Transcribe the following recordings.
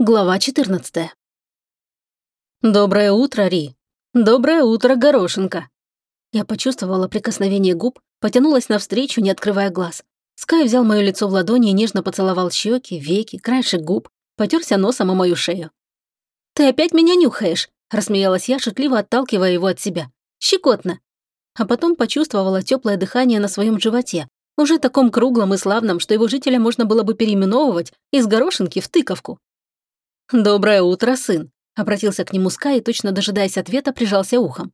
Глава 14. «Доброе утро, Ри. Доброе утро, горошинка». Я почувствовала прикосновение губ, потянулась навстречу, не открывая глаз. Скай взял мое лицо в ладони и нежно поцеловал щеки, веки, краешек губ, потерся носом о мою шею. «Ты опять меня нюхаешь?» – рассмеялась я, шутливо отталкивая его от себя. «Щекотно». А потом почувствовала теплое дыхание на своем животе, уже таком круглом и славном, что его жителя можно было бы переименовывать из горошинки в тыковку. «Доброе утро, сын», — обратился к нему Скай и, точно дожидаясь ответа, прижался ухом.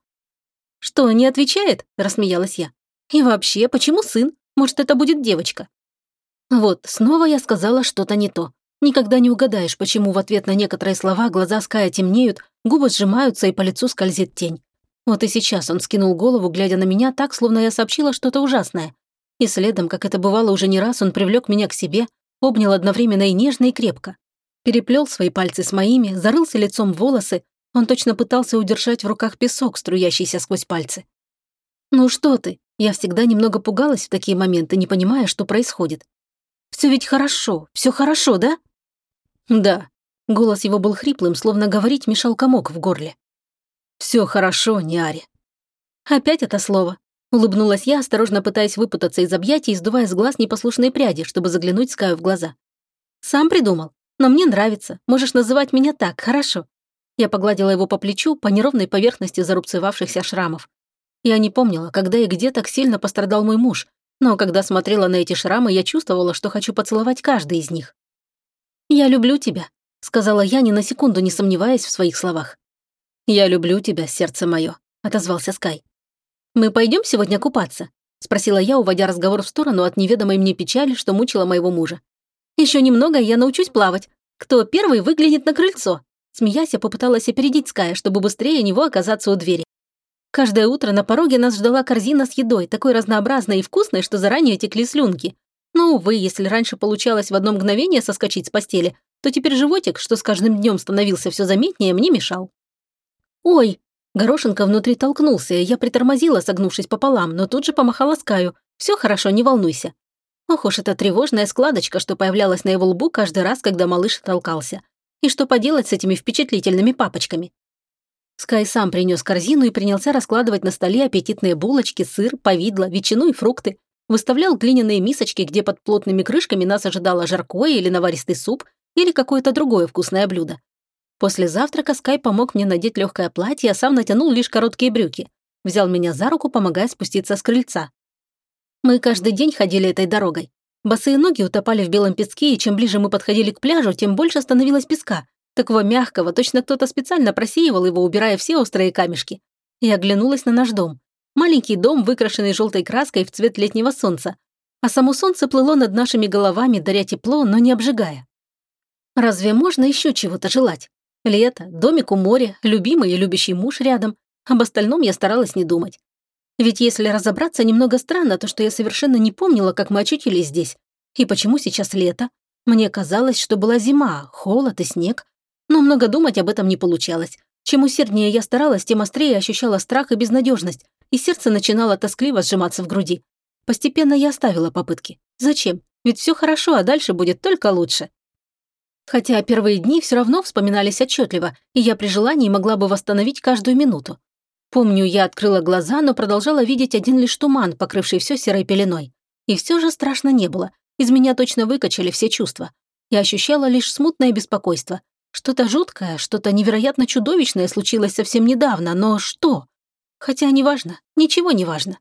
«Что, не отвечает?» — рассмеялась я. «И вообще, почему сын? Может, это будет девочка?» Вот, снова я сказала что-то не то. Никогда не угадаешь, почему в ответ на некоторые слова глаза Ская темнеют, губы сжимаются и по лицу скользит тень. Вот и сейчас он скинул голову, глядя на меня так, словно я сообщила что-то ужасное. И следом, как это бывало уже не раз, он привлек меня к себе, обнял одновременно и нежно, и крепко. Переплел свои пальцы с моими, зарылся лицом в волосы, он точно пытался удержать в руках песок, струящийся сквозь пальцы. «Ну что ты?» Я всегда немного пугалась в такие моменты, не понимая, что происходит. Все ведь хорошо, все хорошо, да?» «Да». Голос его был хриплым, словно говорить мешал комок в горле. Все хорошо, Ниари». Опять это слово. Улыбнулась я, осторожно пытаясь выпутаться из объятий, сдувая с глаз непослушные пряди, чтобы заглянуть Скаю в глаза. «Сам придумал?» Но мне нравится. Можешь называть меня так, хорошо?» Я погладила его по плечу, по неровной поверхности зарубцевавшихся шрамов. Я не помнила, когда и где так сильно пострадал мой муж, но когда смотрела на эти шрамы, я чувствовала, что хочу поцеловать каждый из них. «Я люблю тебя», — сказала я, ни на секунду не сомневаясь в своих словах. «Я люблю тебя, сердце мое», — отозвался Скай. «Мы пойдем сегодня купаться?» — спросила я, уводя разговор в сторону от неведомой мне печали, что мучила моего мужа. Еще немного, я научусь плавать. Кто первый выглянет на крыльцо?» Смеясь, я попыталась опередить Ская, чтобы быстрее него оказаться у двери. Каждое утро на пороге нас ждала корзина с едой, такой разнообразной и вкусной, что заранее текли слюнки. Но, увы, если раньше получалось в одно мгновение соскочить с постели, то теперь животик, что с каждым днем становился все заметнее, мне мешал. «Ой!» Горошинка внутри толкнулся, и я притормозила, согнувшись пополам, но тут же помахала Скаю. «Все хорошо, не волнуйся». Ох уж эта тревожная складочка, что появлялась на его лбу каждый раз, когда малыш толкался. И что поделать с этими впечатлительными папочками? Скай сам принес корзину и принялся раскладывать на столе аппетитные булочки, сыр, повидло, ветчину и фрукты. Выставлял глиняные мисочки, где под плотными крышками нас ожидало жаркое или наваристый суп, или какое-то другое вкусное блюдо. После завтрака Скай помог мне надеть легкое платье, а сам натянул лишь короткие брюки. Взял меня за руку, помогая спуститься с крыльца. Мы каждый день ходили этой дорогой. Босые ноги утопали в белом песке, и чем ближе мы подходили к пляжу, тем больше становилось песка. Такого мягкого, точно кто-то специально просеивал его, убирая все острые камешки. Я оглянулась на наш дом. Маленький дом, выкрашенный желтой краской в цвет летнего солнца. А само солнце плыло над нашими головами, даря тепло, но не обжигая. Разве можно еще чего-то желать? Лето, домик у моря, любимый и любящий муж рядом. Об остальном я старалась не думать. Ведь если разобраться, немного странно то, что я совершенно не помнила, как мы очутились здесь. И почему сейчас лето? Мне казалось, что была зима, холод и снег. Но много думать об этом не получалось. Чем усерднее я старалась, тем острее ощущала страх и безнадежность, и сердце начинало тоскливо сжиматься в груди. Постепенно я оставила попытки. Зачем? Ведь все хорошо, а дальше будет только лучше. Хотя первые дни все равно вспоминались отчетливо, и я при желании могла бы восстановить каждую минуту. Помню, я открыла глаза, но продолжала видеть один лишь туман, покрывший все серой пеленой. И все же страшно не было. Из меня точно выкачали все чувства. Я ощущала лишь смутное беспокойство. Что-то жуткое, что-то невероятно чудовищное случилось совсем недавно, но что? Хотя неважно, ничего не важно.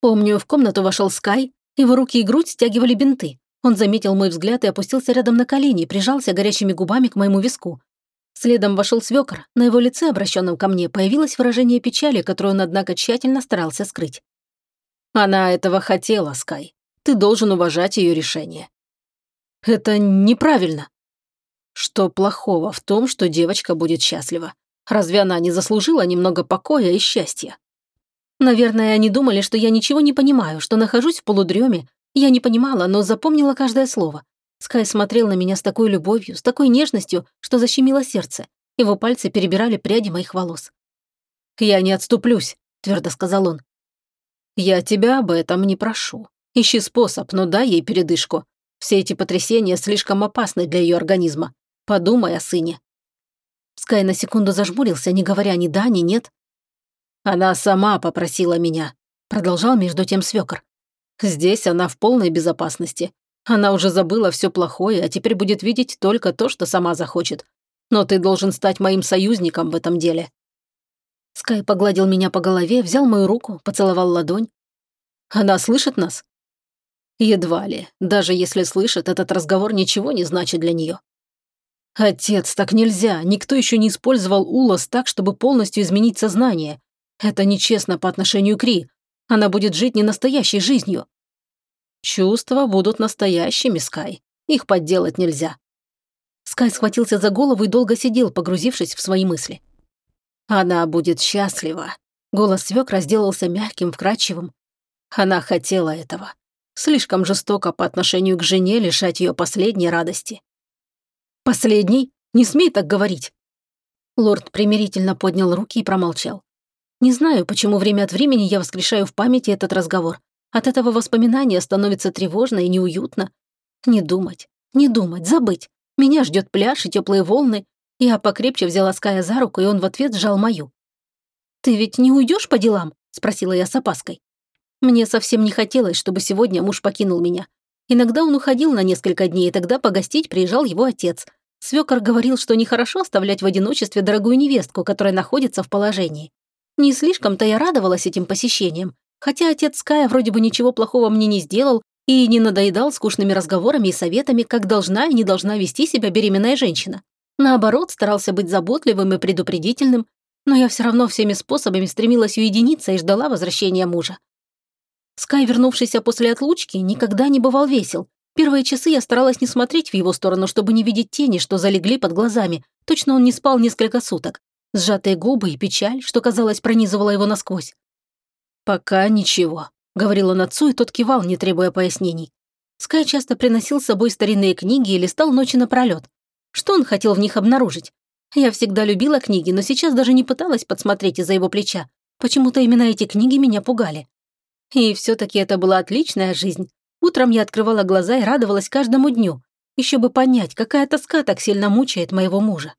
Помню, в комнату вошел Скай, его руки и грудь стягивали бинты. Он заметил мой взгляд и опустился рядом на колени, прижался горячими губами к моему виску. Следом вошел свекор. На его лице, обращенном ко мне, появилось выражение печали, которое он, однако, тщательно старался скрыть. «Она этого хотела, Скай. Ты должен уважать ее решение». «Это неправильно». «Что плохого в том, что девочка будет счастлива? Разве она не заслужила немного покоя и счастья?» Наверное, они думали, что я ничего не понимаю, что нахожусь в полудреме. Я не понимала, но запомнила каждое слово. Скай смотрел на меня с такой любовью, с такой нежностью, что защемило сердце. Его пальцы перебирали пряди моих волос. «Я не отступлюсь», — твердо сказал он. «Я тебя об этом не прошу. Ищи способ, но дай ей передышку. Все эти потрясения слишком опасны для ее организма. Подумай о сыне». Скай на секунду зажмурился, не говоря ни да, ни нет. «Она сама попросила меня», — продолжал между тем свекор. «Здесь она в полной безопасности. Она уже забыла все плохое, а теперь будет видеть только то, что сама захочет. Но ты должен стать моим союзником в этом деле». Скай погладил меня по голове, взял мою руку, поцеловал ладонь. «Она слышит нас?» «Едва ли. Даже если слышит, этот разговор ничего не значит для нее». «Отец, так нельзя. Никто еще не использовал Улос так, чтобы полностью изменить сознание. Это нечестно по отношению к Ри. Она будет жить не настоящей жизнью». «Чувства будут настоящими, Скай. Их подделать нельзя». Скай схватился за голову и долго сидел, погрузившись в свои мысли. Она будет счастлива. Голос свек разделался мягким, вкрадчивым. Она хотела этого. Слишком жестоко по отношению к жене лишать ее последней радости. «Последний? Не смей так говорить!» Лорд примирительно поднял руки и промолчал. Не знаю, почему время от времени я воскрешаю в памяти этот разговор. От этого воспоминания становится тревожно и неуютно. Не думать, не думать, забыть. Меня ждет пляж и теплые волны, я покрепче взяла Ская за руку, и он в ответ сжал мою. «Ты ведь не уйдешь по делам?» – спросила я с опаской. Мне совсем не хотелось, чтобы сегодня муж покинул меня. Иногда он уходил на несколько дней, и тогда погостить приезжал его отец. Свекор говорил, что нехорошо оставлять в одиночестве дорогую невестку, которая находится в положении. Не слишком-то я радовалась этим посещениям, хотя отец Ская вроде бы ничего плохого мне не сделал и не надоедал скучными разговорами и советами, как должна и не должна вести себя беременная женщина. Наоборот, старался быть заботливым и предупредительным, но я все равно всеми способами стремилась уединиться и ждала возвращения мужа. Скай, вернувшийся после отлучки, никогда не бывал весел. Первые часы я старалась не смотреть в его сторону, чтобы не видеть тени, что залегли под глазами. Точно он не спал несколько суток. Сжатые губы и печаль, что, казалось, пронизывала его насквозь. «Пока ничего», — говорил он отцу, и тот кивал, не требуя пояснений. Скай часто приносил с собой старинные книги и листал ночи напролет. Что он хотел в них обнаружить? Я всегда любила книги, но сейчас даже не пыталась подсмотреть из-за его плеча. Почему-то именно эти книги меня пугали. И все-таки это была отличная жизнь. Утром я открывала глаза и радовалась каждому дню. Еще бы понять, какая тоска так сильно мучает моего мужа.